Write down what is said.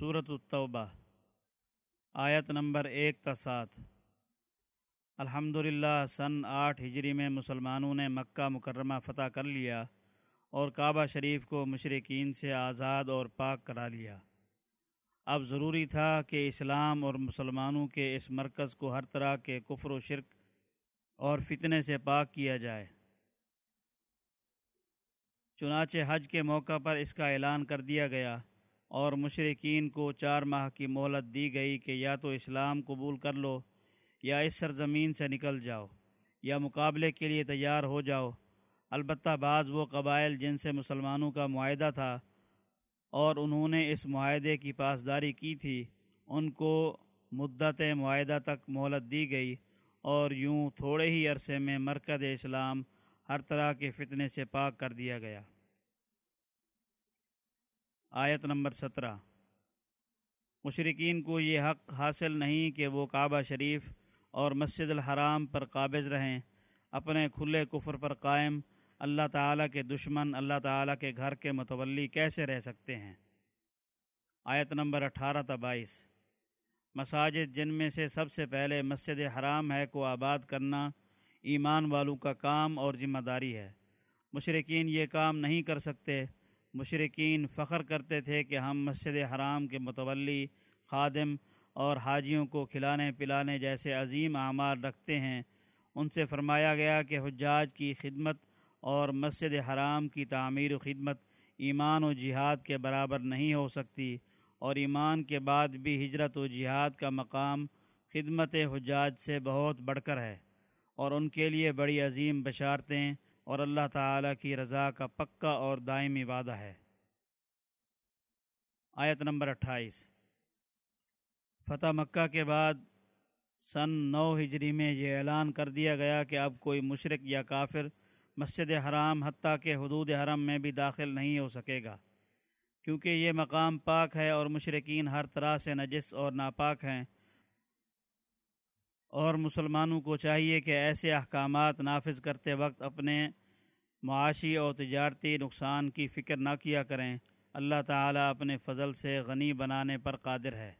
صورت التوبہ، آیت نمبر ایک تا سات۔ الحمد للہ سن آٹھ ہجری میں مسلمانوں نے مکہ مکرمہ فتح کر لیا اور کعبہ شریف کو مشرقین سے آزاد اور پاک کرا لیا۔ اب ضروری تھا کہ اسلام اور مسلمانوں کے اس مرکز کو ہر طرح کے کفر و شرک اور فتنے سے پاک کیا جائے۔ چنانچہ حج کے موقع پر اس کا اعلان کر دیا گیا۔ اور مشرقین کو چار ماہ کی مہلت دی گئی کہ یا تو اسلام قبول کر لو یا اس سرزمین سے نکل جاؤ یا مقابلے کے لیے تیار ہو جاؤ۔ البتہ بعض وہ قبائل جن سے مسلمانوں کا معاہدہ تھا اور انہوں نے اس معاہدے کی پاسداری کی تھی، ان کو مدت معاہدہ تک مہلت دی گئی اور یوں تھوڑے ہی عرصے میں مرکز اسلام ہر طرح کے فتنے سے پاک کر دیا گیا۔ آیت نمبر سترہ۔ مشرقین کو یہ حق حاصل نہیں کہ وہ کعبہ شریف اور مسجد الحرام پر قابض رہیں، اپنے کھلے کفر پر قائم، اللہ تعالیٰ کے دشمن، اللہ تعالیٰ کے گھر کے متولی کیسے رہ سکتے ہیں؟ آیت نمبر اٹھارہ تا بائیس۔ مساجد جن میں سے سب سے پہلے مسجد حرام ہے کو آباد کرنا ایمان والوں کا کام اور ذمہ داری ہے۔ مشرقین یہ کام نہیں کر سکتے مشرقین فخر کرتے تھے کہ ہم مسجد حرام کے متولی خادم اور حاجیوں کو کھلانے پلانے جیسے عظیم اعمال رکھتے ہیں۔ ان سے فرمایا گیا کہ حجاج کی خدمت اور مسجد حرام کی تعمیر و خدمت ایمان و جہاد کے برابر نہیں ہو سکتی اور ایمان کے بعد بھی ہجرت و جہاد کا مقام خدمت حجاج سے بہت بڑھ کر ہے اور ان کے لیے بڑی عظیم بشارتیں اور اللہ تعالیٰ کی رضا کا پکا اور دائمی وعدہ ہے۔ آیت نمبر اٹھائیس۔ فتح مکہ کے بعد سن نو ہجری میں یہ اعلان کر دیا گیا کہ اب کوئی مشرق یا کافر مسجد حرام حتیٰ کہ حدود حرم میں بھی داخل نہیں ہو سکے گا، کیونکہ یہ مقام پاک ہے اور مشرقین ہر طرح سے نجس اور ناپاک ہیں۔ اور مسلمانوں کو چاہیے کہ ایسے احکامات نافذ کرتے وقت اپنے معاشی اور تجارتی نقصان کی فکر نہ کیا کریں۔ اللہ تعالیٰ اپنے فضل سے غنی بنانے پر قادر ہے۔